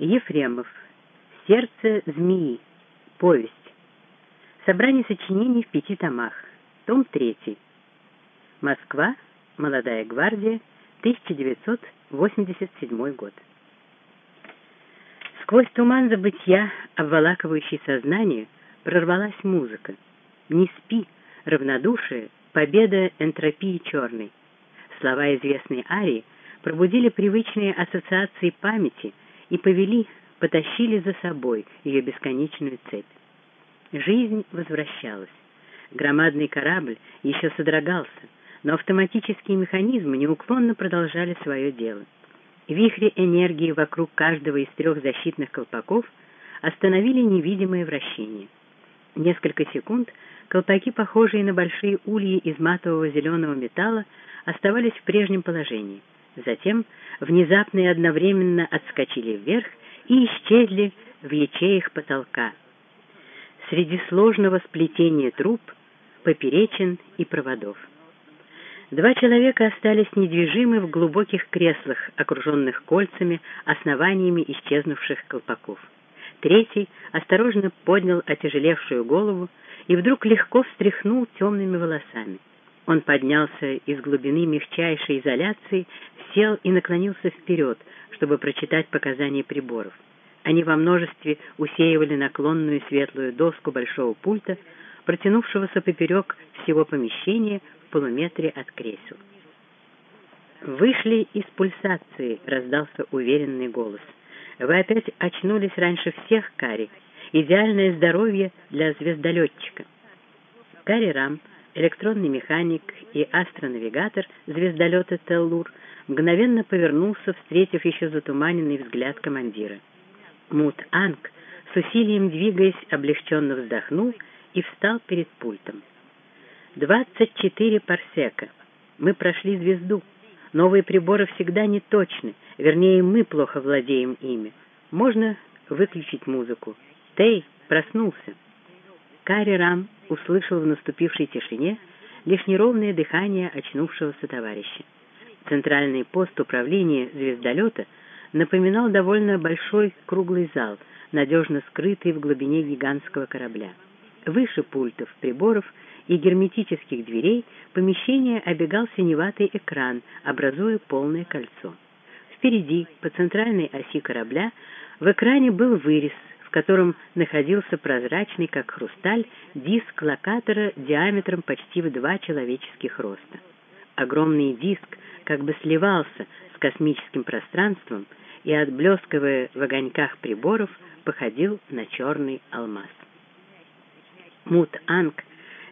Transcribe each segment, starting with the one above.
Ефремов. Сердце змеи. Повесть. Собрание сочинений в пяти томах. Том 3. Москва. Молодая гвардия. 1987 год. Сквозь туман забытья, обволакивающий сознание, прорвалась музыка. «Не спи, равнодушие, победа энтропии черной». Слова известной арии пробудили привычные ассоциации памяти и повели, потащили за собой ее бесконечную цепь. Жизнь возвращалась. Громадный корабль еще содрогался, но автоматические механизмы неуклонно продолжали свое дело. Вихри энергии вокруг каждого из трех защитных колпаков остановили невидимое вращение. Несколько секунд колпаки, похожие на большие ульи из матового зеленого металла, оставались в прежнем положении. Затем внезапно и одновременно отскочили вверх и исчезли в ячеях потолка. Среди сложного сплетения труб, поперечин и проводов. Два человека остались недвижимы в глубоких креслах, окруженных кольцами, основаниями исчезнувших колпаков. Третий осторожно поднял отяжелевшую голову и вдруг легко встряхнул темными волосами. Он поднялся из глубины мягчайшей изоляции, сел и наклонился вперед, чтобы прочитать показания приборов. Они во множестве усеивали наклонную светлую доску большого пульта, протянувшегося поперек всего помещения в полуметре от кресел. «Вышли из пульсации», — раздался уверенный голос. «Вы опять очнулись раньше всех, Кари. Идеальное здоровье для звездолетчика». Кари Рам электронный механик и астронавигатор звездолета «Теллур» мгновенно повернулся, встретив еще затуманенный взгляд командира. Мут Анг, с усилием двигаясь, облегченно вздохнул и встал перед пультом. «Двадцать четыре парсека. Мы прошли звезду. Новые приборы всегда не точны, вернее, мы плохо владеем ими. Можно выключить музыку. Тей проснулся». Карри Рам услышал в наступившей тишине лишь неровное дыхание очнувшегося товарища. Центральный пост управления звездолета напоминал довольно большой круглый зал, надежно скрытый в глубине гигантского корабля. Выше пультов, приборов и герметических дверей помещение обегал синеватый экран, образуя полное кольцо. Впереди, по центральной оси корабля, в экране был вырез, в котором находился прозрачный, как хрусталь, диск локатора диаметром почти в два человеческих роста. Огромный диск как бы сливался с космическим пространством и, отблескивая в огоньках приборов, походил на черный алмаз. Мут Анг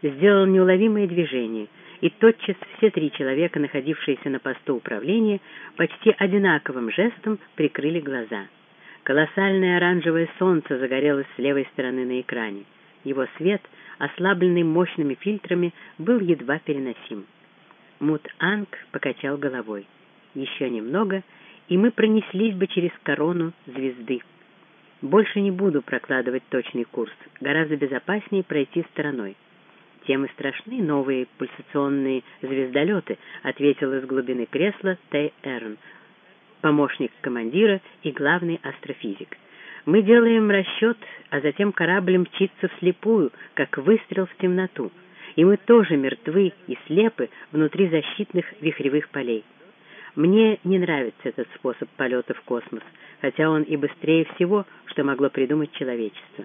сделал неуловимое движение, и тотчас все три человека, находившиеся на посту управления, почти одинаковым жестом прикрыли глаза — Колоссальное оранжевое солнце загорелось с левой стороны на экране. Его свет, ослабленный мощными фильтрами, был едва переносим. Мут Анг покачал головой. Еще немного, и мы пронеслись бы через корону звезды. Больше не буду прокладывать точный курс. Гораздо безопаснее пройти стороной. Тем и страшны новые пульсационные звездолеты, ответил из глубины кресла Тэй Эрн, помощник командира и главный астрофизик. Мы делаем расчет, а затем корабль мчится вслепую, как выстрел в темноту. И мы тоже мертвы и слепы внутри защитных вихревых полей. Мне не нравится этот способ полета в космос, хотя он и быстрее всего, что могло придумать человечество.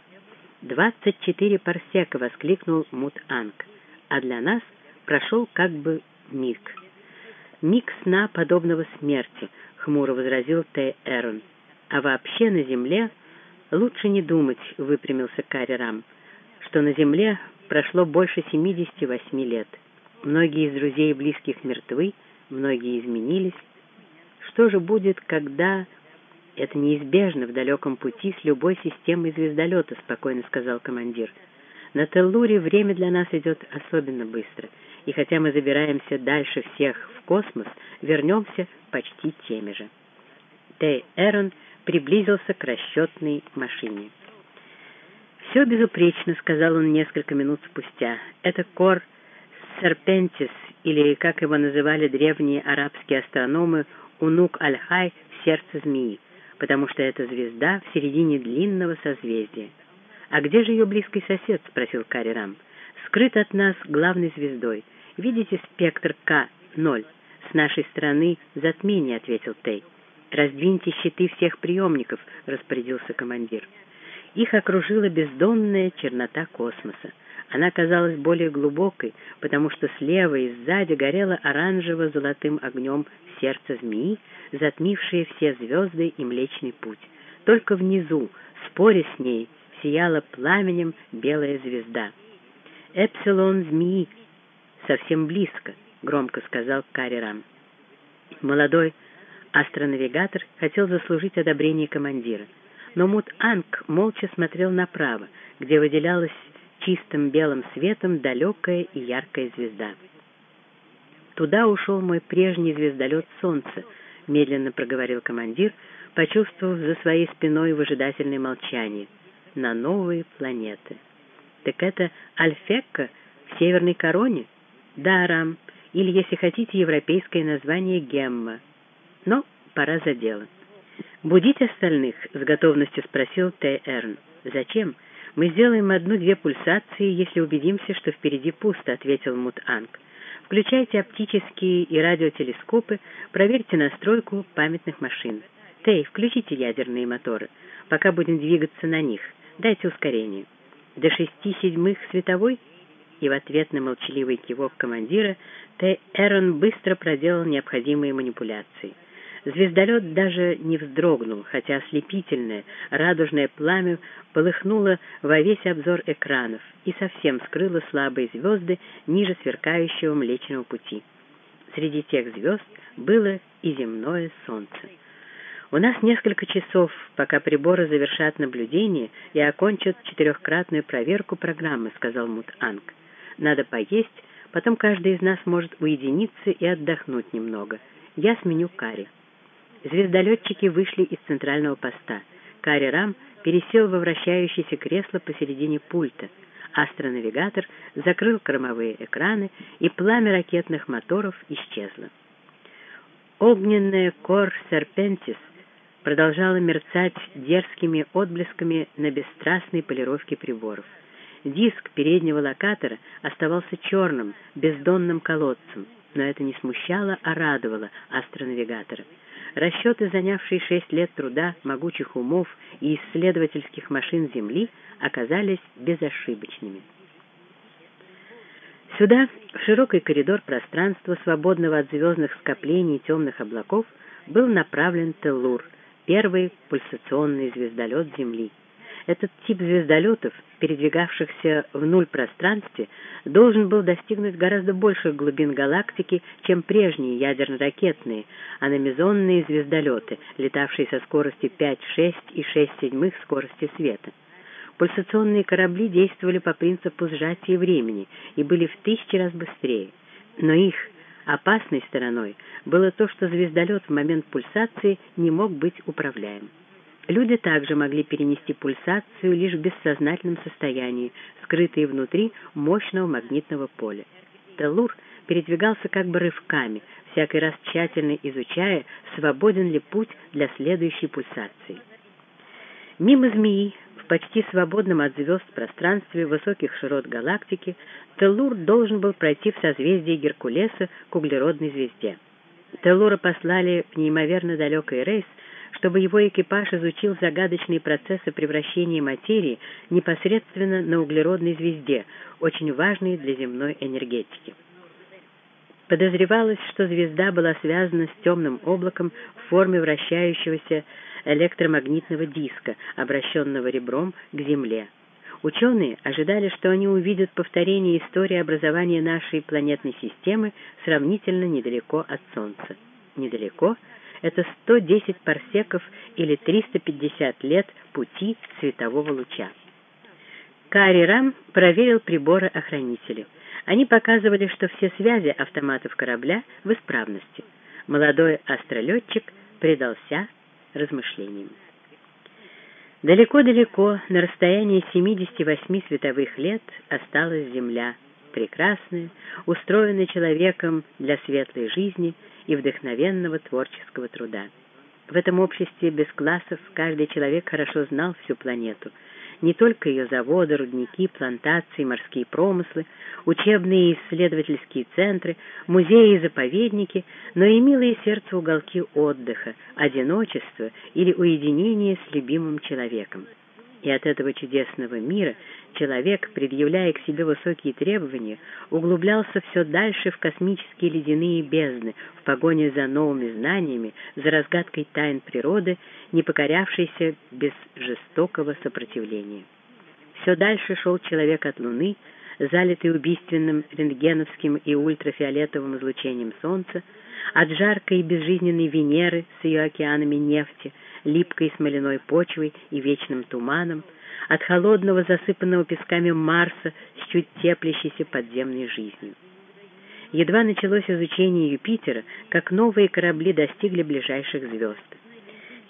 «Двадцать четыре парсека!» — воскликнул Мут Анг. А для нас прошел как бы миг. Миг сна, подобного смерти — хмуро возразил Т. Эрон. «А вообще на Земле лучше не думать», — выпрямился Карри Рам, «что на Земле прошло больше 78 лет. Многие из друзей и близких мертвы, многие изменились. Что же будет, когда...» «Это неизбежно в далеком пути с любой системой звездолета», — спокойно сказал командир. «На Теллуре время для нас идет особенно быстро» и хотя мы забираемся дальше всех в космос, вернемся почти теми же. Тей Эрон приблизился к расчетной машине. «Все безупречно», — сказал он несколько минут спустя. «Это кор Серпентис, или, как его называли древние арабские астрономы, Унук Аль-Хай в сердце змеи. потому что эта звезда в середине длинного созвездия. «А где же ее близкий сосед?» — спросил Карри Рам. «Скрыт от нас главной звездой. Видите спектр К-0? С нашей стороны затмение», — ответил Тей. «Раздвиньте щиты всех приемников», — распорядился командир. Их окружила бездонная чернота космоса. Она казалась более глубокой, потому что слева и сзади горело оранжево-золотым огнем сердце змеи, затмившее все звезды и Млечный Путь. Только внизу, споря с ней, сияла пламенем белая звезда. «Эпсилон змеи совсем близко», — громко сказал Карирам. Молодой астронавигатор хотел заслужить одобрение командира, но Мут-Анг молча смотрел направо, где выделялась чистым белым светом далекая и яркая звезда. «Туда ушел мой прежний звездолет Солнце», — медленно проговорил командир, почувствовав за своей спиной выжидательное молчание. «На новые планеты». «Так это Альфекка в Северной Короне?» «Да, Рам, или, если хотите, европейское название Гемма. Но пора за дело». «Будить остальных?» — с готовностью спросил Т. Эрн. «Зачем?» «Мы сделаем одну-две пульсации, если убедимся, что впереди пусто», — ответил Мут-Анг. «Включайте оптические и радиотелескопы, проверьте настройку памятных машин. Тей, включите ядерные моторы. Пока будем двигаться на них. Дайте ускорение. До шести седьмых световой?» И в ответ на молчаливый кивок командира Т. Эрон быстро проделал необходимые манипуляции. Звездолет даже не вздрогнул, хотя ослепительное, радужное пламя полыхнуло во весь обзор экранов и совсем скрыло слабые звезды ниже сверкающего Млечного Пути. Среди тех звезд было и земное солнце. У нас несколько часов, пока приборы завершат наблюдение и окончат четырехкратную проверку программы, сказал Мут-Анг. Надо поесть, потом каждый из нас может уединиться и отдохнуть немного. Я сменю Кари. Звездолетчики вышли из центрального поста. Карри Рам пересел во вращающееся кресло посередине пульта. Астронавигатор закрыл кормовые экраны, и пламя ракетных моторов исчезло. Огненная кор Серпентис продолжала мерцать дерзкими отблесками на бесстрастной полировке приборов. Диск переднего локатора оставался черным, бездонным колодцем, но это не смущало, а радовало астронавигатора. Расчеты, занявшие шесть лет труда могучих умов и исследовательских машин Земли, оказались безошибочными. Сюда, в широкий коридор пространства, свободного от звездных скоплений и темных облаков, был направлен Теллур, первый пульсационный звездолет Земли. Этот тип звездолетов, передвигавшихся в нуль пространстве, должен был достигнуть гораздо больших глубин галактики, чем прежние ядерно-ракетные, аномизонные звездолеты, летавшие со скоростью 5-6 и 6 седьмых скорости света. Пульсационные корабли действовали по принципу сжатия времени и были в тысячи раз быстрее, но их опасной стороной было то, что звездолет в момент пульсации не мог быть управляем. Люди также могли перенести пульсацию лишь в бессознательном состоянии, скрытые внутри мощного магнитного поля. Теллур передвигался как бы рывками, всякий раз тщательно изучая, свободен ли путь для следующей пульсации. Мимо змеи, в почти свободном от звезд пространстве высоких широт галактики, Теллур должен был пройти в созвездие Геркулеса к углеродной звезде. Теллура послали в неимоверно далекий рейс, чтобы его экипаж изучил загадочные процессы превращения материи непосредственно на углеродной звезде, очень важной для земной энергетики. Подозревалось, что звезда была связана с темным облаком в форме вращающегося электромагнитного диска, обращенного ребром к Земле. Ученые ожидали, что они увидят повторение истории образования нашей планетной системы сравнительно недалеко от Солнца. Недалеко — это 110 парсеков или 350 лет пути светового луча. Кари Рам проверил приборы охранителей. Они показывали, что все связи автоматов корабля в исправности. Молодой астролетчик предался размышлениям. Далеко-далеко, на расстоянии 78 световых лет, осталась Земля, прекрасная, устроенная человеком для светлой жизни и вдохновенного творческого труда. В этом обществе без классов каждый человек хорошо знал всю планету. Не только ее заводы, рудники, плантации, морские промыслы, учебные и исследовательские центры, музеи и заповедники, но и милые сердцу уголки отдыха, одиночества или уединения с любимым человеком. И от этого чудесного мира человек, предъявляя к себе высокие требования, углублялся все дальше в космические ледяные бездны, в погоне за новыми знаниями, за разгадкой тайн природы, не покорявшейся без жестокого сопротивления. Все дальше шел человек от Луны, залитый убийственным рентгеновским и ультрафиолетовым излучением Солнца, от жаркой и безжизненной Венеры с ее океанами нефти, липкой смоляной почвой и вечным туманом, от холодного засыпанного песками Марса с чуть теплящейся подземной жизнью. Едва началось изучение Юпитера, как новые корабли достигли ближайших звезд.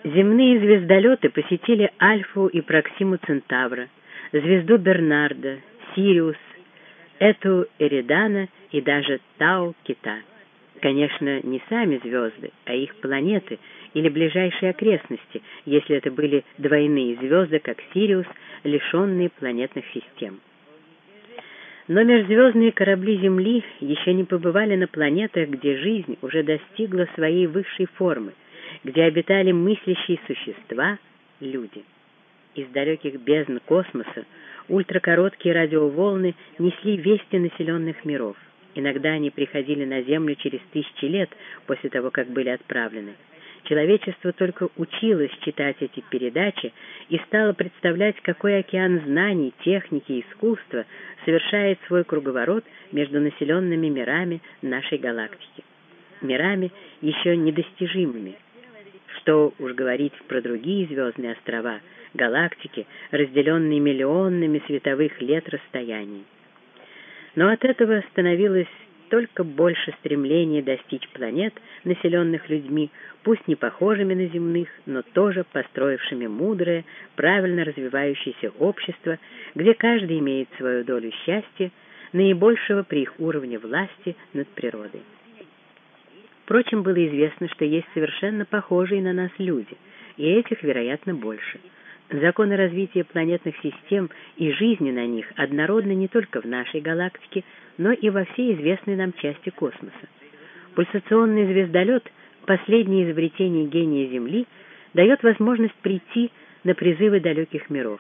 Земные звездолеты посетили Альфу и Проксиму Центавра, звезду Бернарда, Сириус, Эту Эридана и даже Тау Кита. Конечно, не сами звезды, а их планеты или ближайшие окрестности, если это были двойные звезды, как Сириус, лишенные планетных систем. Но межзвездные корабли Земли еще не побывали на планетах, где жизнь уже достигла своей высшей формы, где обитали мыслящие существа — люди. Из далеких бездн космоса ультракороткие радиоволны несли вести населенных миров — Иногда они приходили на Землю через тысячи лет после того, как были отправлены. Человечество только училось читать эти передачи и стало представлять, какой океан знаний, техники и искусства совершает свой круговорот между населенными мирами нашей галактики. Мирами еще недостижимыми. Что уж говорить про другие звездные острова, галактики, разделенные миллионными световых лет расстояний. Но от этого становилось только больше стремления достичь планет, населенных людьми, пусть не похожими на земных, но тоже построившими мудрое, правильно развивающееся общество, где каждый имеет свою долю счастья, наибольшего при их уровне власти над природой. Впрочем, было известно, что есть совершенно похожие на нас люди, и этих, вероятно, больше – Законы развития планетных систем и жизни на них однородны не только в нашей галактике, но и во всей известной нам части космоса. Пульсационный звездолет, последнее изобретение гения Земли, дает возможность прийти на призывы далеких миров.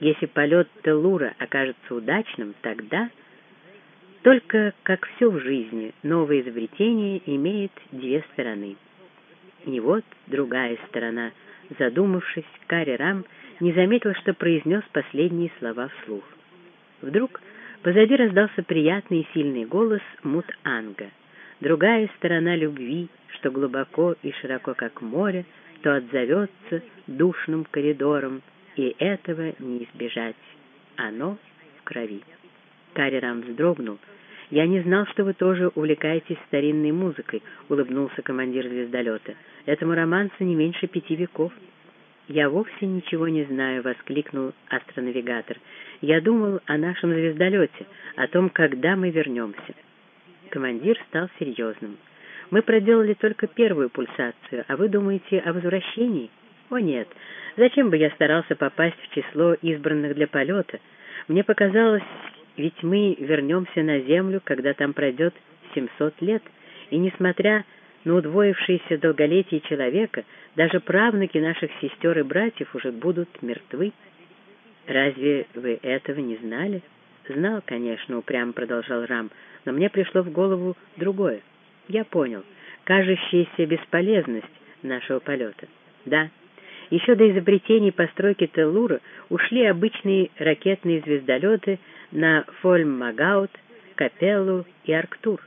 Если полет Телура окажется удачным, тогда... Только, как все в жизни, новое изобретение имеет две стороны. И вот другая сторона. Задумавшись, Карри Рам не заметил, что произнес последние слова вслух. Вдруг позади раздался приятный и сильный голос Мут-Анга. Другая сторона любви, что глубоко и широко, как море, то отзовется душным коридором, и этого не избежать. Оно в крови. Карерам вздрогнул. «Я не знал, что вы тоже увлекаетесь старинной музыкой», — улыбнулся командир звездолета. «Этому романсу не меньше пяти веков». «Я вовсе ничего не знаю», — воскликнул астронавигатор. «Я думал о нашем звездолете, о том, когда мы вернемся». Командир стал серьезным. «Мы проделали только первую пульсацию, а вы думаете о возвращении?» «О нет, зачем бы я старался попасть в число избранных для полета? Мне показалось, ведь мы вернемся на Землю, когда там пройдет 700 лет, и, несмотря на удвоившееся долголетие человека, даже правнуки наших сестер и братьев уже будут мертвы. Разве вы этого не знали? Знал, конечно, упрямо продолжал Рам, но мне пришло в голову другое. Я понял, кажущаяся бесполезность нашего полета. Да, еще до изобретения постройки Теллура ушли обычные ракетные звездолеты на Фольм-Магаут, Капеллу и Арктур.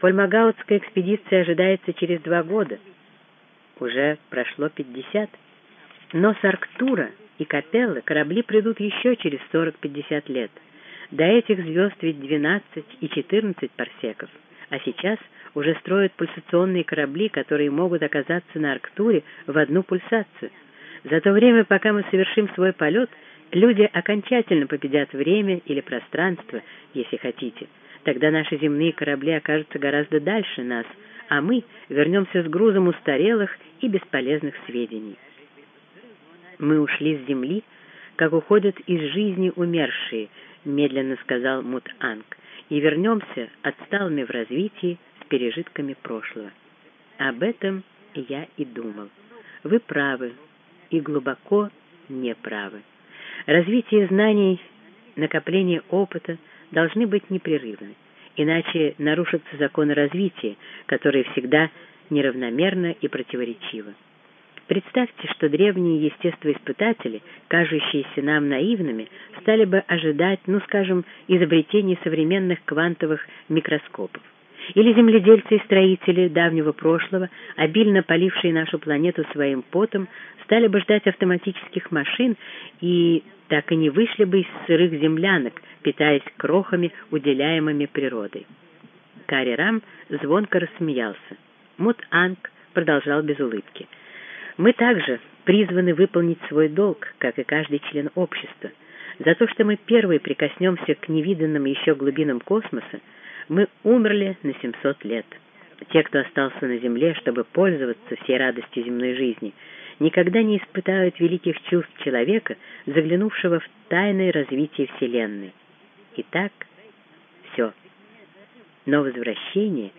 Фольмагаутская экспедиция ожидается через два года. Уже прошло пятьдесят. Но с Арктура и Капеллы корабли придут еще через сорок-пятьдесят лет. До этих звезд ведь двенадцать и четырнадцать парсеков. А сейчас уже строят пульсационные корабли, которые могут оказаться на Арктуре в одну пульсацию. За то время, пока мы совершим свой полет, люди окончательно победят время или пространство, если хотите, Тогда наши земные корабли окажутся гораздо дальше нас, а мы вернемся с грузом устарелых и бесполезных сведений. Мы ушли с земли, как уходят из жизни умершие, медленно сказал Мут-Анг, и вернемся отсталыми в развитии с пережитками прошлого. Об этом я и думал. Вы правы и глубоко не правы. Развитие знаний, накопление опыта должны быть непрерывны, иначе нарушатся законы развития, которые всегда неравномерно и противоречивы. Представьте, что древние естествоиспытатели, кажущиеся нам наивными, стали бы ожидать, ну, скажем, изобретений современных квантовых микроскопов. Или земледельцы и строители давнего прошлого, обильно полившие нашу планету своим потом, стали бы ждать автоматических машин и так и не вышли бы из сырых землянок, питаясь крохами, уделяемыми природой. Кари Рам звонко рассмеялся. Мут-Анг продолжал без улыбки. «Мы также призваны выполнить свой долг, как и каждый член общества. За то, что мы первые прикоснемся к невиданным еще глубинам космоса, мы умерли на 700 лет. Те, кто остался на Земле, чтобы пользоваться всей радостью земной жизни, никогда не испытают великих чувств человека, заглянувшего в тайное развитие Вселенной. Итак, все. Но возвращение...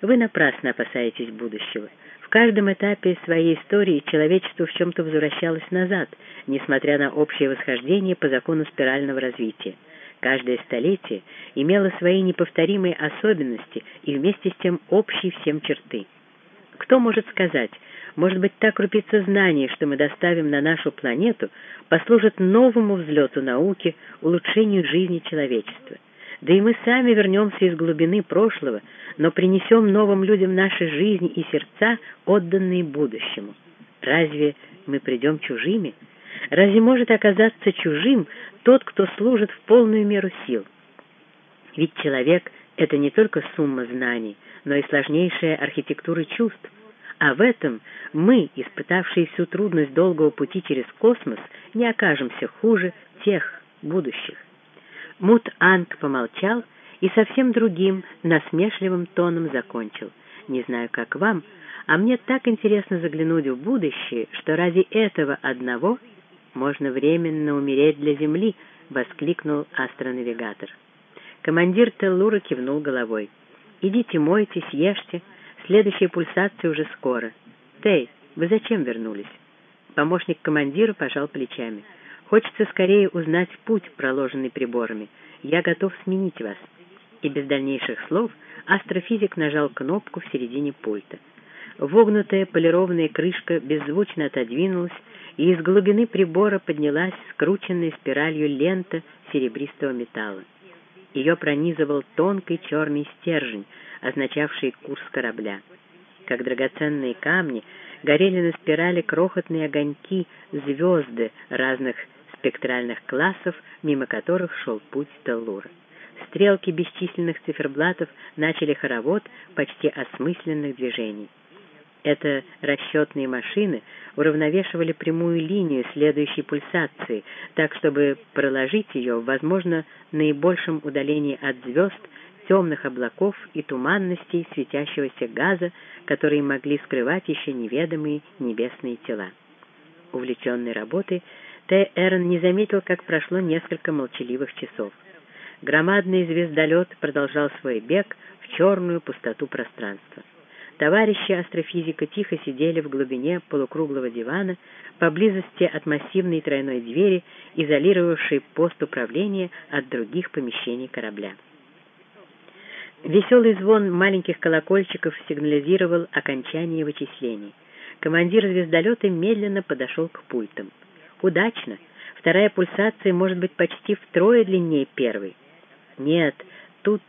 Вы напрасно опасаетесь будущего. В каждом этапе своей истории человечество в чем-то возвращалось назад, несмотря на общее восхождение по закону спирального развития. Каждое столетие имело свои неповторимые особенности и вместе с тем общие всем черты. Кто может сказать, может быть, та крупица знаний, что мы доставим на нашу планету, послужит новому взлету науки, улучшению жизни человечества. Да и мы сами вернемся из глубины прошлого, но принесем новым людям наши жизни и сердца, отданные будущему. Разве мы придем чужими? Разве может оказаться чужим тот, кто служит в полную меру сил? Ведь человек — это не только сумма знаний, но и сложнейшая архитектура чувств, а в этом мы, испытавшие всю трудность долгого пути через космос, не окажемся хуже тех будущих. Мут-Анг помолчал и совсем другим, насмешливым тоном закончил. «Не знаю, как вам, а мне так интересно заглянуть в будущее, что ради этого одного можно временно умереть для Земли», — воскликнул астронавигатор. Командир Теллура кивнул головой. «Идите мойтесь, ешьте, Следующая пульсация уже скоро. Тей, вы зачем вернулись? Помощник командира пожал плечами. Хочется скорее узнать путь, проложенный приборами. Я готов сменить вас. И без дальнейших слов астрофизик нажал кнопку в середине пульта. Вогнутая полированная крышка беззвучно отодвинулась, и из глубины прибора поднялась скрученная спиралью лента серебристого металла. Ее пронизывал тонкий черный стержень, означавший курс корабля. Как драгоценные камни горели на спирали крохотные огоньки, звезды разных спектральных классов, мимо которых шел путь Теллура. Стрелки бесчисленных циферблатов начали хоровод почти осмысленных движений. Это расчетные машины уравновешивали прямую линию следующей пульсации, так чтобы проложить ее в, возможно, наибольшем удалении от звезд, темных облаков и туманностей светящегося газа, которые могли скрывать еще неведомые небесные тела. Увлеченный работой, Т. Эрн не заметил, как прошло несколько молчаливых часов. Громадный звездолет продолжал свой бег в черную пустоту пространства. Товарищи астрофизика тихо сидели в глубине полукруглого дивана, поблизости от массивной тройной двери, изолировавшей пост управления от других помещений корабля. Веселый звон маленьких колокольчиков сигнализировал окончание вычислений. Командир звездолета медленно подошел к пультам. «Удачно! Вторая пульсация может быть почти втрое длиннее первой». «Нет, тут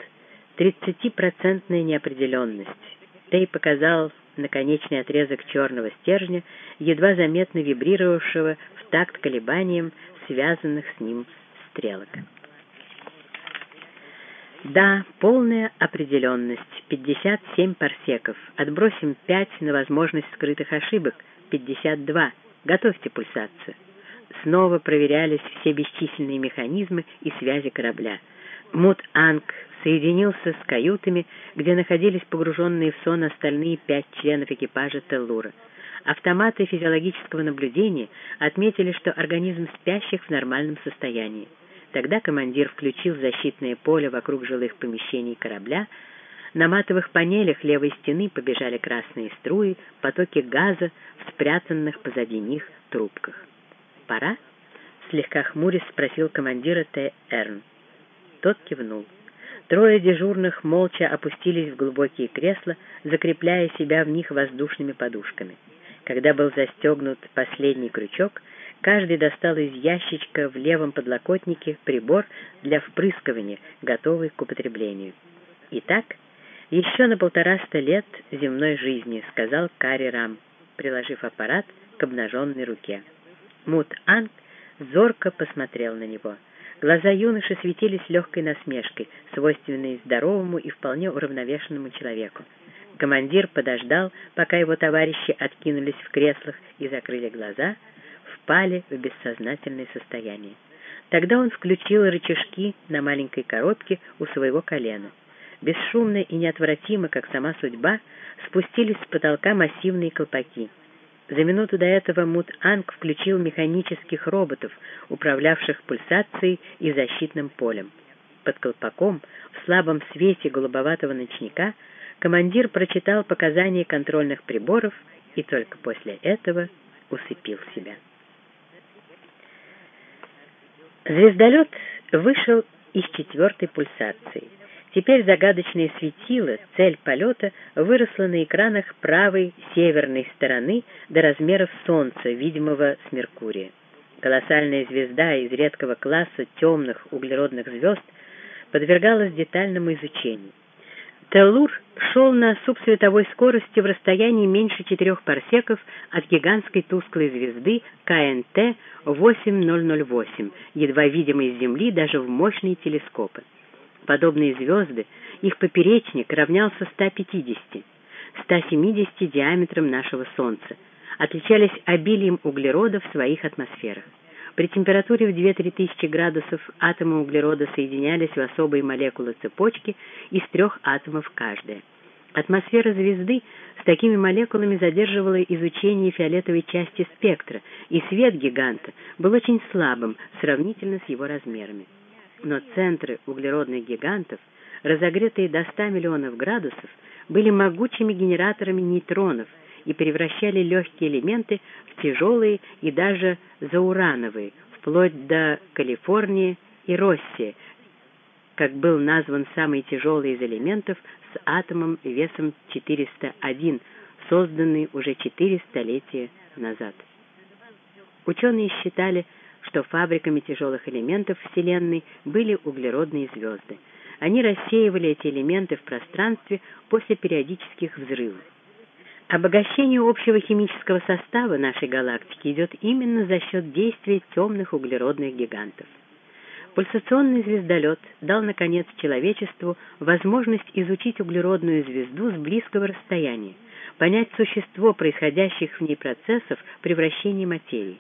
тридцатипроцентная неопределенность». Тей показал наконечный отрезок черного стержня, едва заметно вибрировавшего в такт колебаниям связанных с ним стрелок. Да, полная определенность, 57 парсеков. Отбросим 5 на возможность скрытых ошибок, 52. Готовьте пульсацию. Снова проверялись все бесчисленные механизмы и связи корабля. Мут-Анг соединился с каютами, где находились погруженные в сон остальные пять членов экипажа Теллура. Автоматы физиологического наблюдения отметили, что организм спящих в нормальном состоянии. Тогда командир включил защитное поле вокруг жилых помещений корабля. На матовых панелях левой стены побежали красные струи, потоки газа в спрятанных позади них трубках. «Пора?» — слегка хмурясь спросил командира Т. Эрн. Тот кивнул. Трое дежурных молча опустились в глубокие кресла, закрепляя себя в них воздушными подушками. Когда был застегнут последний крючок, каждый достал из ящичка в левом подлокотнике прибор для впрыскивания, готовый к употреблению. «Итак, еще на полтораста лет земной жизни», — сказал Карри Рам, приложив аппарат к обнаженной руке. Мут Анг зорко посмотрел на него — Глаза юноши светились легкой насмешкой, свойственной здоровому и вполне уравновешенному человеку. Командир подождал, пока его товарищи откинулись в креслах и закрыли глаза, впали в бессознательное состояние. Тогда он включил рычажки на маленькой коробке у своего колена. Бесшумно и неотвратимо, как сама судьба, спустились с потолка массивные колпаки — за минуту до этого Мут-Анг включил механических роботов, управлявших пульсацией и защитным полем. Под колпаком, в слабом свете голубоватого ночника, командир прочитал показания контрольных приборов и только после этого усыпил себя. Звездолет вышел из четвертой пульсации. Теперь загадочное светило, цель полета, выросла на экранах правой северной стороны до размеров Солнца, видимого с Меркурия. Колоссальная звезда из редкого класса темных углеродных звезд подвергалась детальному изучению. Теллур шел на субсветовой скорости в расстоянии меньше четырех парсеков от гигантской тусклой звезды КНТ 8008, едва видимой с Земли даже в мощные телескопы подобные звезды, их поперечник равнялся 150, 170 диаметром нашего Солнца, отличались обилием углерода в своих атмосферах. При температуре в 2-3 тысячи градусов атомы углерода соединялись в особые молекулы цепочки из трех атомов каждая. Атмосфера звезды с такими молекулами задерживала изучение фиолетовой части спектра, и свет гиганта был очень слабым сравнительно с его размерами но центры углеродных гигантов, разогретые до 100 миллионов градусов, были могучими генераторами нейтронов и превращали легкие элементы в тяжелые и даже заурановые, вплоть до Калифорнии и России, как был назван самый тяжелый из элементов с атомом весом 401, созданный уже четыре столетия назад. Ученые считали, что фабриками тяжелых элементов Вселенной были углеродные звезды. Они рассеивали эти элементы в пространстве после периодических взрывов. Обогащение общего химического состава нашей галактики идет именно за счет действия темных углеродных гигантов. Пульсационный звездолет дал, наконец, человечеству возможность изучить углеродную звезду с близкого расстояния, понять существо происходящих в ней процессов превращения материи.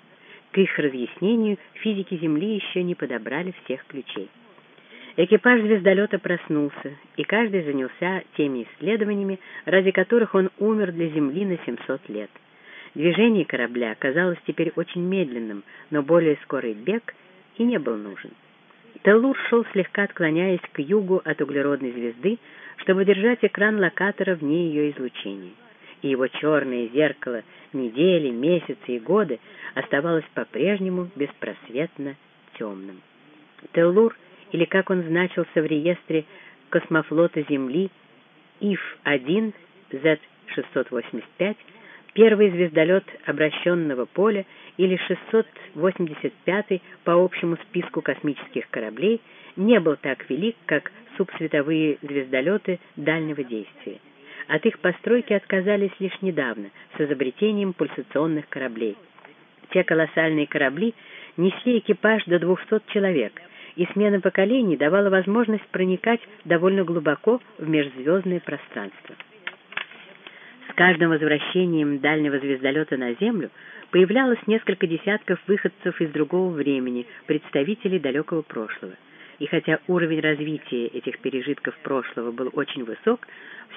К их разъяснению физики Земли еще не подобрали всех ключей. Экипаж звездолета проснулся, и каждый занялся теми исследованиями, ради которых он умер для Земли на 700 лет. Движение корабля казалось теперь очень медленным, но более скорый бег и не был нужен. Теллур шел слегка отклоняясь к югу от углеродной звезды, чтобы держать экран локатора вне ее излучения и его черное зеркало недели, месяцы и годы оставалось по-прежнему беспросветно темным. Теллур, или как он значился в реестре космофлота Земли, ИФ-1 Z-685, первый звездолет обращенного поля или 685 по общему списку космических кораблей, не был так велик, как субсветовые звездолеты дальнего действия. От их постройки отказались лишь недавно, с изобретением пульсационных кораблей. Те колоссальные корабли несли экипаж до 200 человек, и смена поколений давала возможность проникать довольно глубоко в межзвездное пространство. С каждым возвращением дальнего звездолета на Землю появлялось несколько десятков выходцев из другого времени, представителей далекого прошлого. И хотя уровень развития этих пережитков прошлого был очень высок,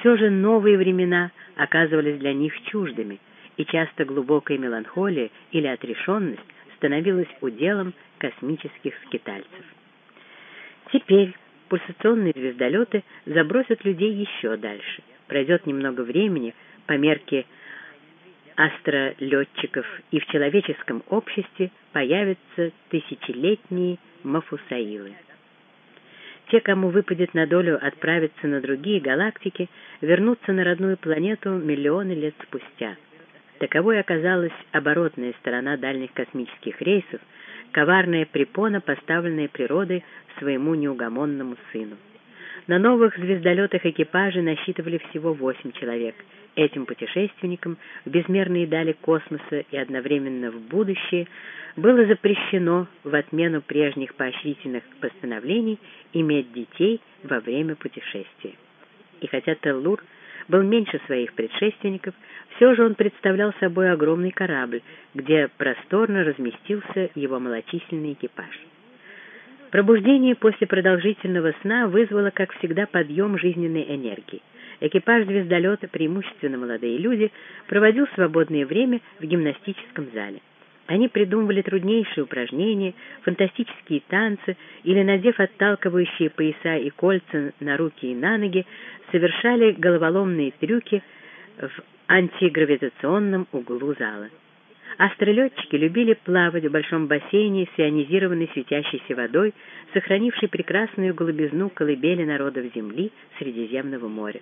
все же новые времена оказывались для них чуждыми, и часто глубокая меланхолия или отрешенность становилась уделом космических скитальцев. Теперь пульсационные звездолеты забросят людей еще дальше. Пройдет немного времени по мерке астролетчиков, и в человеческом обществе появятся тысячелетние мафусаилы. Те, кому выпадет на долю отправиться на другие галактики, вернутся на родную планету миллионы лет спустя. Таковой оказалась оборотная сторона дальних космических рейсов, коварная препона, поставленная природой своему неугомонному сыну. На новых звездолетах экипажи насчитывали всего восемь человек. Этим путешественникам в безмерные дали космоса и одновременно в будущее было запрещено в отмену прежних поощрительных постановлений иметь детей во время путешествия. И хотя Теллур был меньше своих предшественников, все же он представлял собой огромный корабль, где просторно разместился его малочисленный экипаж. Пробуждение после продолжительного сна вызвало, как всегда, подъем жизненной энергии. Экипаж звездолета, преимущественно молодые люди, проводил свободное время в гимнастическом зале. Они придумывали труднейшие упражнения, фантастические танцы или, надев отталкивающие пояса и кольца на руки и на ноги, совершали головоломные трюки в антигравитационном углу зала. Астролетчики любили плавать в большом бассейне с ионизированной светящейся водой, сохранившей прекрасную голубизну колыбели народов Земли Средиземного моря.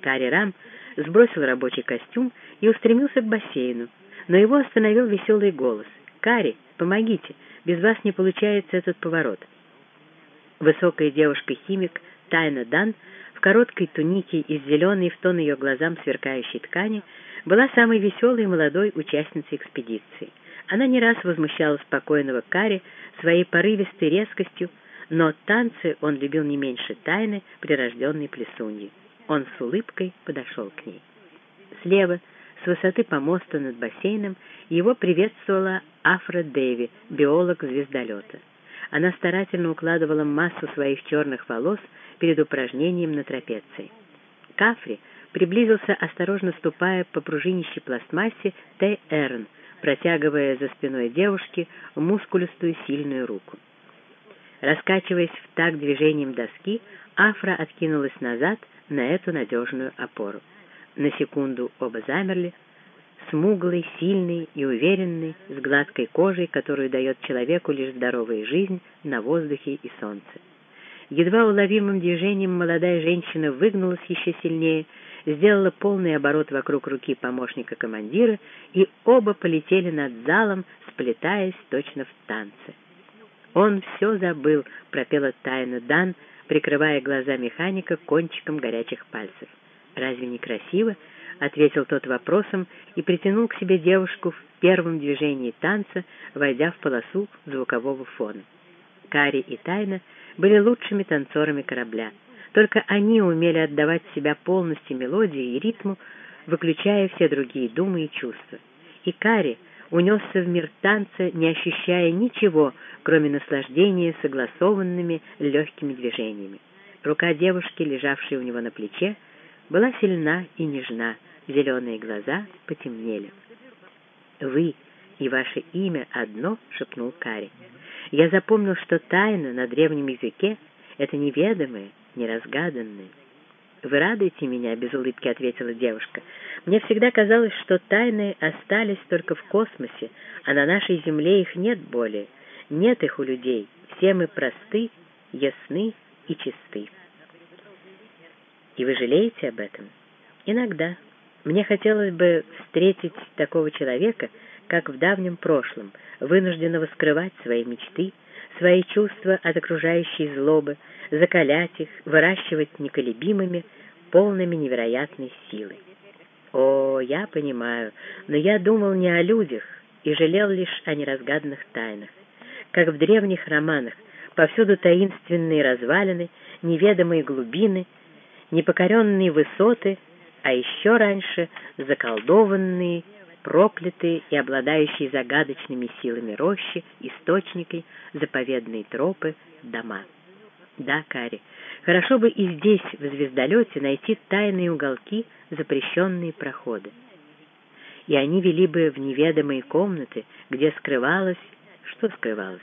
Карри Рам сбросил рабочий костюм и устремился к бассейну, но его остановил веселый голос. «Карри, помогите, без вас не получается этот поворот». Высокая девушка-химик Тайна Дан в короткой тунике из зеленой в тон ее глазам сверкающей ткани была самой веселой и молодой участницей экспедиции. Она не раз возмущала спокойного Карри своей порывистой резкостью, но танцы он любил не меньше тайны прирожденной плесуньи. Он с улыбкой подошел к ней. Слева, с высоты помоста над бассейном, его приветствовала Афра Дэви, биолог звездолета. Она старательно укладывала массу своих черных волос перед упражнением на трапеции. Кафри приблизился, осторожно ступая по пружинищей пластмассе Т. Эрн, протягивая за спиной девушки мускулистую сильную руку. Раскачиваясь в такт движением доски, Афра откинулась назад на эту надежную опору. На секунду оба замерли, смуглый, сильный и уверенный, с гладкой кожей, которую дает человеку лишь здоровая жизнь на воздухе и солнце. Едва уловимым движением молодая женщина выгнулась еще сильнее, сделала полный оборот вокруг руки помощника командира, и оба полетели над залом, сплетаясь точно в танце. «Он все забыл», — пропела тайна Дан, прикрывая глаза механика кончиком горячих пальцев. «Разве не красиво?» — ответил тот вопросом и притянул к себе девушку в первом движении танца, войдя в полосу звукового фона. Кари и Тайна были лучшими танцорами корабля. Только они умели отдавать себя полностью мелодии и ритму, выключая все другие думы и чувства. И Кари унесся в мир танца, не ощущая ничего, кроме наслаждения согласованными легкими движениями. Рука девушки, лежавшей у него на плече, была сильна и нежна, зеленые глаза потемнели. «Вы и ваше имя одно», — шепнул Кари. «Я запомнил, что тайна на древнем языке — это неведомое, неразгаданное». «Вы радуете меня?» — без улыбки ответила девушка. «Мне всегда казалось, что тайны остались только в космосе, а на нашей Земле их нет более. Нет их у людей. Все мы просты, ясны и чисты». «И вы жалеете об этом?» «Иногда. Мне хотелось бы встретить такого человека, как в давнем прошлом, вынужденного скрывать свои мечты, свои чувства от окружающей злобы, закалять их, выращивать неколебимыми, полными невероятной силы. О, я понимаю, но я думал не о людях и жалел лишь о неразгаданных тайнах. Как в древних романах, повсюду таинственные развалины, неведомые глубины, непокоренные высоты, а еще раньше заколдованные, проклятые и обладающие загадочными силами рощи, источники, заповедные тропы, дома. Да, Кари, хорошо бы и здесь, в звездолете, найти тайные уголки, запрещенные проходы. И они вели бы в неведомые комнаты, где скрывалось... Что скрывалось?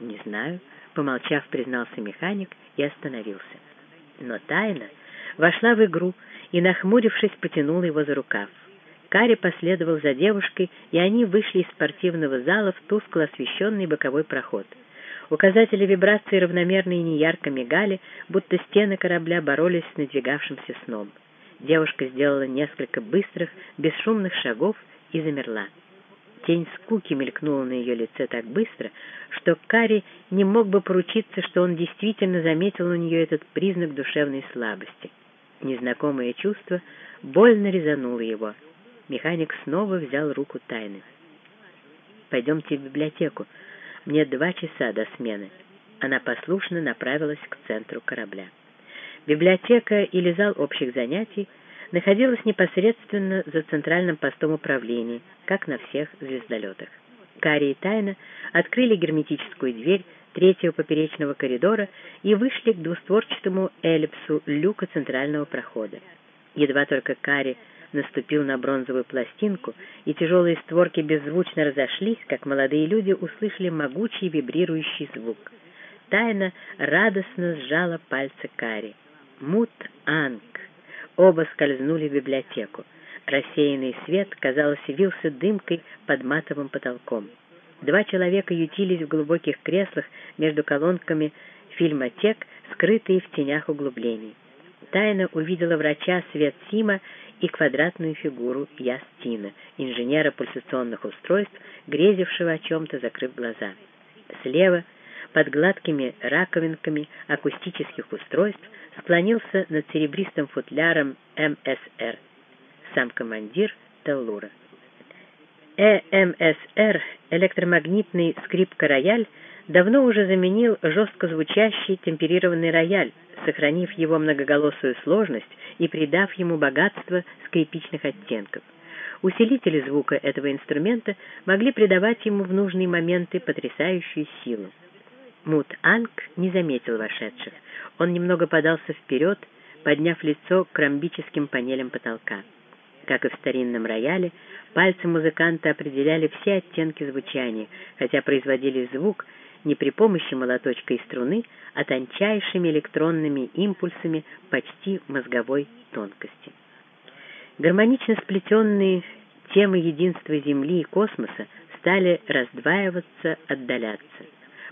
Не знаю, помолчав, признался механик и остановился. Но тайна вошла в игру и, нахмурившись, потянула его за рукав. Карри последовал за девушкой, и они вышли из спортивного зала в тускло освещенный боковой проход — Указатели вибрации равномерно и неярко мигали, будто стены корабля боролись с надвигавшимся сном. Девушка сделала несколько быстрых, бесшумных шагов и замерла. Тень скуки мелькнула на ее лице так быстро, что Кари не мог бы поручиться, что он действительно заметил у нее этот признак душевной слабости. Незнакомое чувство больно резануло его. Механик снова взял руку тайны. «Пойдемте в библиотеку», мне два часа до смены. Она послушно направилась к центру корабля. Библиотека или зал общих занятий находилась непосредственно за центральным постом управления, как на всех звездолетах. Кари и Тайна открыли герметическую дверь третьего поперечного коридора и вышли к двустворчатому эллипсу люка центрального прохода. Едва только Кари наступил на бронзовую пластинку, и тяжелые створки беззвучно разошлись, как молодые люди услышали могучий вибрирующий звук. Тайна радостно сжала пальцы Кари. Мут-Анг. Оба скользнули в библиотеку. Рассеянный свет, казалось, вился дымкой под матовым потолком. Два человека ютились в глубоких креслах между колонками фильмотек, скрытые в тенях углублений. Тайна увидела врача Свет Сима и квадратную фигуру Ястина, инженера пульсационных устройств, грезившего о чем-то, закрыв глаза. Слева, под гладкими раковинками акустических устройств, склонился над серебристым футляром МСР, сам командир Теллура. ЭМСР, электромагнитный скрипка-рояль, давно уже заменил жестко звучащий темперированный рояль, сохранив его многоголосую сложность и придав ему богатство скрипичных оттенков. Усилители звука этого инструмента могли придавать ему в нужные моменты потрясающую силу. Мут Анг не заметил вошедших. Он немного подался вперед, подняв лицо к ромбическим панелям потолка. Как и в старинном рояле, пальцы музыканта определяли все оттенки звучания, хотя производили звук не при помощи молоточка и струны, а тончайшими электронными импульсами почти мозговой тонкости. Гармонично сплетенные темы единства Земли и космоса стали раздваиваться, отдаляться.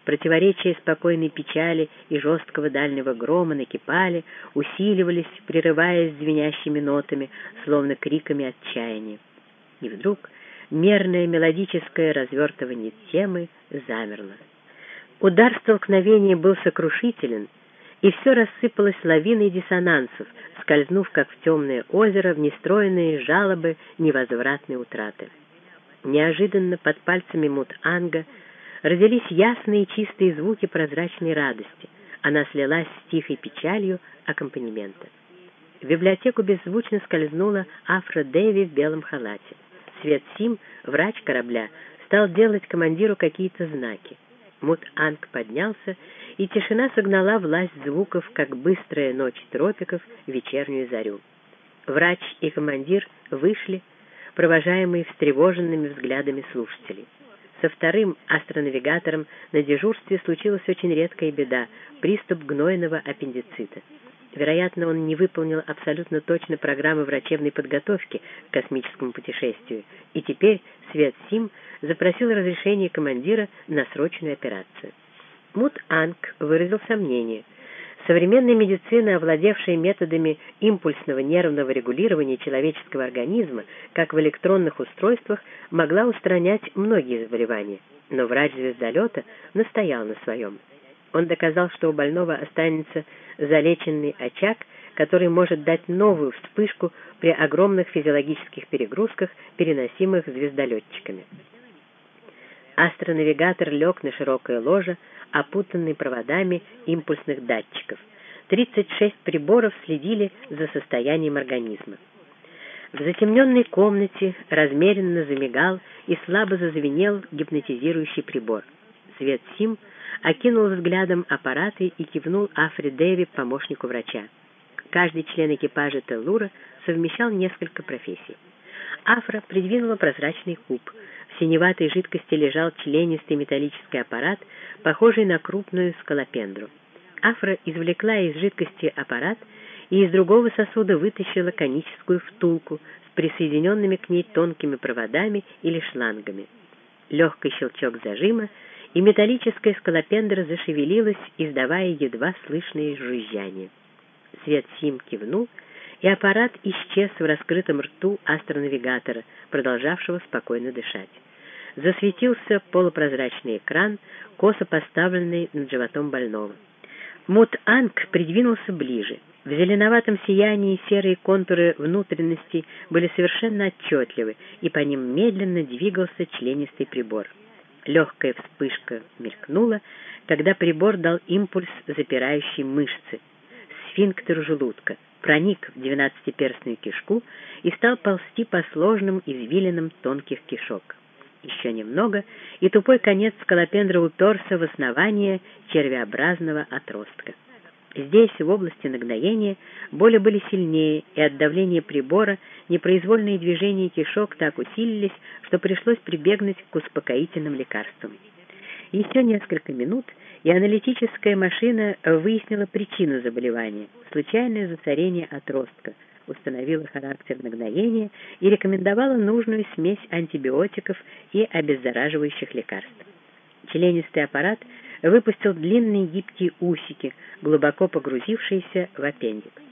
Противоречия спокойной печали и жесткого дальнего грома накипали, усиливались, прерываясь звенящими нотами, словно криками отчаяния. И вдруг мерное мелодическое развертывание темы замерло. Удар столкновения был сокрушителен, и все рассыпалось лавиной диссонансов, скользнув, как в темное озеро, в нестроенные жалобы невозвратной утраты. Неожиданно под пальцами Мут-Анга родились ясные чистые звуки прозрачной радости. Она слилась с тихой печалью аккомпанемента. В библиотеку беззвучно скользнула Афро Дэви в белом халате. Свет Сим, врач корабля, стал делать командиру какие-то знаки. Мут-Анг поднялся, и тишина согнала власть звуков, как быстрая ночь тропиков вечернюю зарю. Врач и командир вышли, провожаемые встревоженными взглядами слушателей. Со вторым астронавигатором на дежурстве случилась очень редкая беда — приступ гнойного аппендицита. Вероятно, он не выполнил абсолютно точно программы врачебной подготовки к космическому путешествию, и теперь Свет Сим запросил разрешение командира на срочную операцию. Мут Анг выразил сомнение. Современная медицина, овладевшая методами импульсного нервного регулирования человеческого организма, как в электронных устройствах, могла устранять многие заболевания, но врач звездолета настоял на своем. Он доказал, что у больного останется залеченный очаг, который может дать новую вспышку при огромных физиологических перегрузках, переносимых звездолетчиками. Астронавигатор лег на широкое ложе, опутанный проводами импульсных датчиков. 36 приборов следили за состоянием организма. В затемненной комнате размеренно замигал и слабо зазвенел гипнотизирующий прибор. Свет Сим окинул взглядом аппараты и кивнул Афри Дэви, помощнику врача. Каждый член экипажа Теллура совмещал несколько профессий. Афра придвинула прозрачный куб. В синеватой жидкости лежал членистый металлический аппарат, похожий на крупную скалопендру. Афра извлекла из жидкости аппарат и из другого сосуда вытащила коническую втулку с присоединенными к ней тонкими проводами или шлангами. Легкий щелчок зажима, и металлическая скалопендра зашевелилась, издавая едва слышные жужжания. Свет Сим кивнул, и аппарат исчез в раскрытом рту астронавигатора, продолжавшего спокойно дышать. Засветился полупрозрачный экран, косо поставленный над животом больного. Мут-Анг придвинулся ближе. В зеленоватом сиянии серые контуры внутренности были совершенно отчетливы, и по ним медленно двигался членистый прибор. Легкая вспышка мелькнула, когда прибор дал импульс запирающей мышцы, сфинктеру желудка, проник в двенадцатиперстную кишку и стал ползти по сложным извилинам тонких кишок. Еще немного, и тупой конец скалопендра уперся в основание червеобразного отростка. Здесь, в области нагноения, боли были сильнее, и от давления прибора непроизвольные движения кишок так усилились, что пришлось прибегнуть к успокоительным лекарствам. Еще несколько минут, и аналитическая машина выяснила причину заболевания – случайное засорение отростка, установила характер нагноения и рекомендовала нужную смесь антибиотиков и обеззараживающих лекарств. Членистый аппарат – выпустил длинные гибкие усики, глубоко погрузившиеся в аппендикс.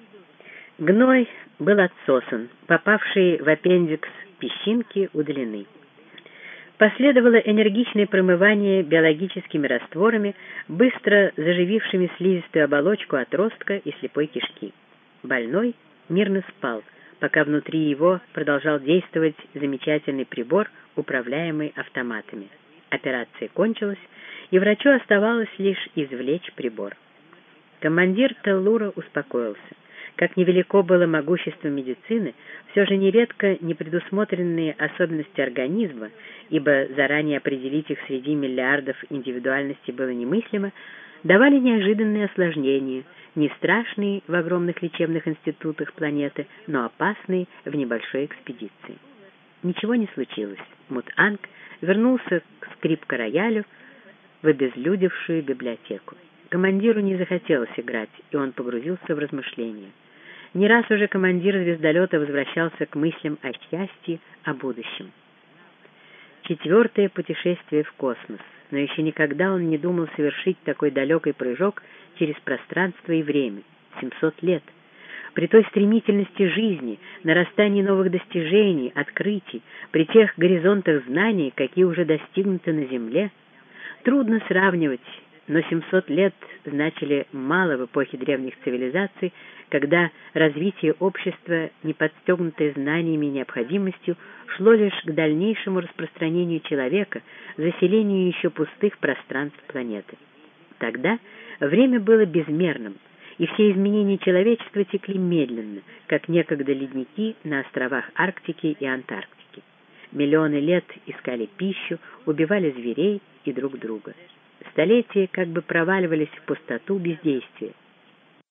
Гной был отсосан, попавшие в аппендикс песчинки удалены. Последовало энергичное промывание биологическими растворами, быстро заживившими слизистую оболочку отростка и слепой кишки. Больной мирно спал, пока внутри его продолжал действовать замечательный прибор, управляемый автоматами. Операция кончилась, и врачу оставалось лишь извлечь прибор. Командир Теллура успокоился. Как невелико было могущество медицины, все же нередко непредусмотренные особенности организма, ибо заранее определить их среди миллиардов индивидуальностей было немыслимо, давали неожиданные осложнения, не страшные в огромных лечебных институтах планеты, но опасные в небольшой экспедиции. Ничего не случилось. Мут-Анг вернулся к скрипка-роялю, в обезлюдевшую библиотеку. Командиру не захотелось играть, и он погрузился в размышления. Не раз уже командир звездолета возвращался к мыслям о счастье, о будущем. Четвертое путешествие в космос, но еще никогда он не думал совершить такой далекий прыжок через пространство и время, 700 лет. При той стремительности жизни, нарастании новых достижений, открытий, при тех горизонтах знаний, какие уже достигнуты на Земле – Трудно сравнивать, но 700 лет значили мало в эпохе древних цивилизаций, когда развитие общества, не подстегнутое знаниями и необходимостью, шло лишь к дальнейшему распространению человека, заселению еще пустых пространств планеты. Тогда время было безмерным, и все изменения человечества текли медленно, как некогда ледники на островах Арктики и Антарктики. Миллионы лет искали пищу, убивали зверей и друг друга. Столетия как бы проваливались в пустоту бездействия.